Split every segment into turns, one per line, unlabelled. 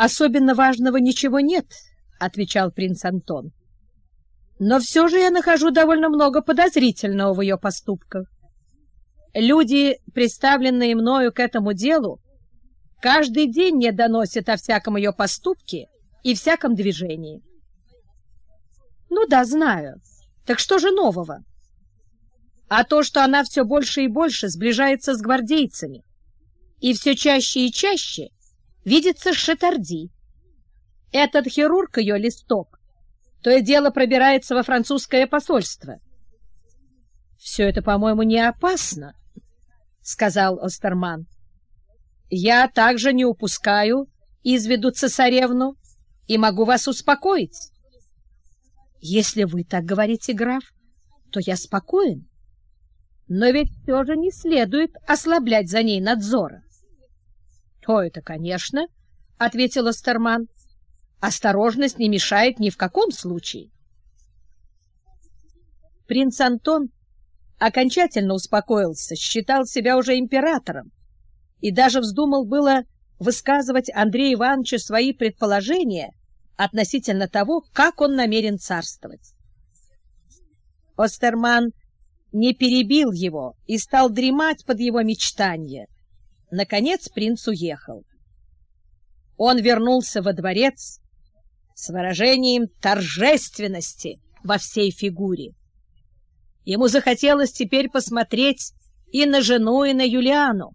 Особенно важного ничего нет, отвечал принц Антон. Но все же я нахожу довольно много подозрительного в ее поступках. Люди, представленные мною к этому делу, каждый день мне доносят о всяком ее поступке и всяком движении. Ну да, знаю. Так что же нового? А то, что она все больше и больше сближается с гвардейцами и все чаще и чаще видится Шатарди. Этот хирург ее листок, то и дело пробирается во французское посольство. Все это, по-моему, не опасно, сказал Остерман. Я также не упускаю из виду цесаревну и могу вас успокоить. Если вы так говорите, граф, то я спокоен. Но ведь все же не следует ослаблять за ней надзора. — То это, конечно, — ответил Астерман. — Осторожность не мешает ни в каком случае. Принц Антон окончательно успокоился, считал себя уже императором и даже вздумал было высказывать Андрею Ивановичу свои предположения относительно того, как он намерен царствовать. Остерман не перебил его и стал дремать под его мечтания. Наконец принц уехал. Он вернулся во дворец с выражением торжественности во всей фигуре. Ему захотелось теперь посмотреть и на жену, и на Юлиану.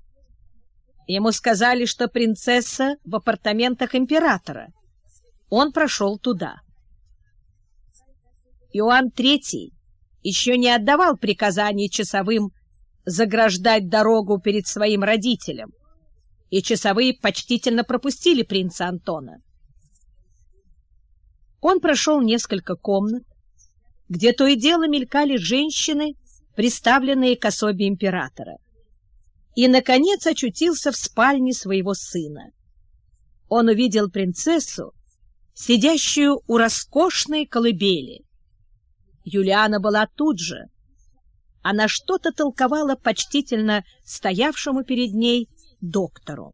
Ему сказали, что принцесса в апартаментах императора — он прошел туда. Иоанн III еще не отдавал приказаний часовым заграждать дорогу перед своим родителем, и часовые почтительно пропустили принца Антона. Он прошел несколько комнат, где то и дело мелькали женщины, приставленные к особе императора, и, наконец, очутился в спальне своего сына. Он увидел принцессу, сидящую у роскошной колыбели. Юлиана была тут же. Она что-то толковала почтительно стоявшему перед ней доктору.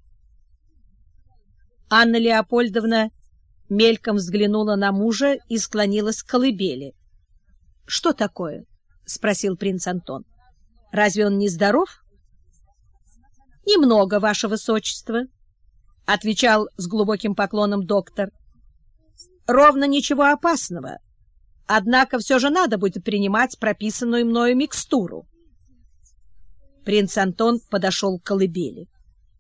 Анна Леопольдовна мельком взглянула на мужа и склонилась к колыбели. — Что такое? — спросил принц Антон. — Разве он не здоров? — Немного, ваше высочество, — отвечал с глубоким поклоном доктор ровно ничего опасного. Однако все же надо будет принимать прописанную мною микстуру. Принц Антон подошел к колыбели.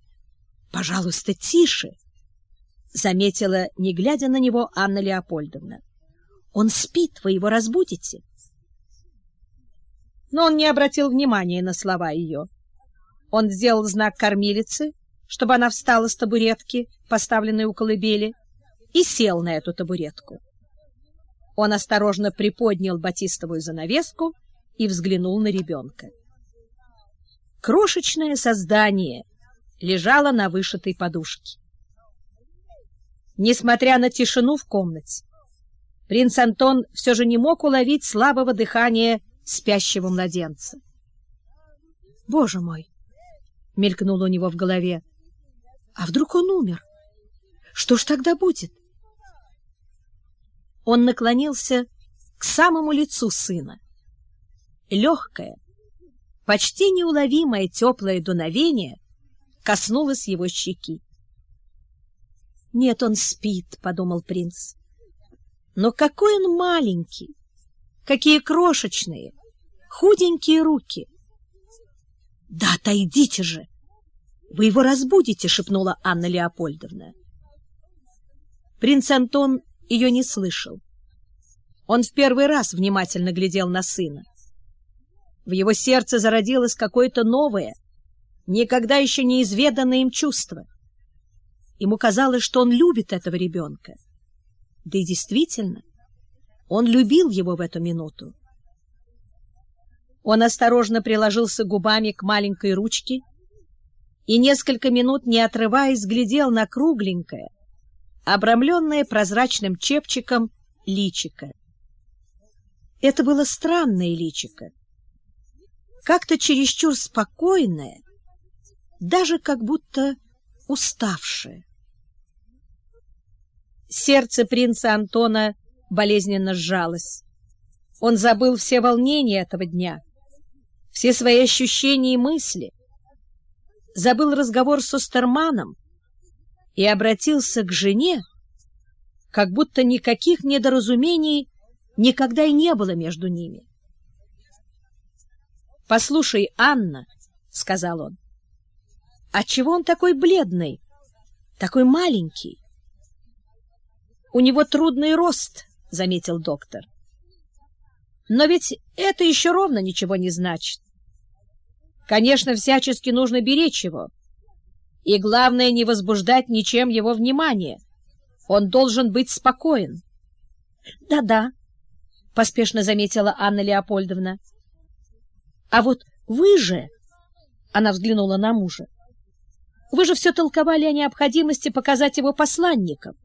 — Пожалуйста, тише! — заметила, не глядя на него, Анна Леопольдовна. — Он спит, вы его разбудите. Но он не обратил внимания на слова ее. Он сделал знак кормилице, чтобы она встала с табуретки, поставленной у колыбели, и сел на эту табуретку. Он осторожно приподнял батистовую занавеску и взглянул на ребенка. Крошечное создание лежало на вышитой подушке. Несмотря на тишину в комнате, принц Антон все же не мог уловить слабого дыхания спящего младенца. «Боже мой!» — мелькнуло у него в голове. «А вдруг он умер? Что ж тогда будет?» Он наклонился к самому лицу сына. Легкое, почти неуловимое теплое дуновение коснулось его щеки. «Нет, он спит», — подумал принц. «Но какой он маленький! Какие крошечные, худенькие руки!» «Да отойдите же! Вы его разбудите!» — шепнула Анна Леопольдовна. Принц Антон ее не слышал. Он в первый раз внимательно глядел на сына. В его сердце зародилось какое-то новое, никогда еще неизведанное им чувство. Ему казалось, что он любит этого ребенка. Да и действительно, он любил его в эту минуту. Он осторожно приложился губами к маленькой ручке и несколько минут, не отрываясь, глядел на кругленькое, обрамленное прозрачным чепчиком личико. Это было странное личико, как-то чересчур спокойное, даже как будто уставшее. Сердце принца Антона болезненно сжалось. Он забыл все волнения этого дня, все свои ощущения и мысли, забыл разговор с Остерманом и обратился к жене, как будто никаких недоразумений никогда и не было между ними. «Послушай, Анна», — сказал он, — «отчего он такой бледный, такой маленький?» «У него трудный рост», — заметил доктор. «Но ведь это еще ровно ничего не значит. Конечно, всячески нужно беречь его, и главное не возбуждать ничем его внимания. Он должен быть спокоен». «Да-да», — поспешно заметила Анна Леопольдовна. А вот вы же, она взглянула на мужа, вы же все толковали о необходимости показать его посланникам.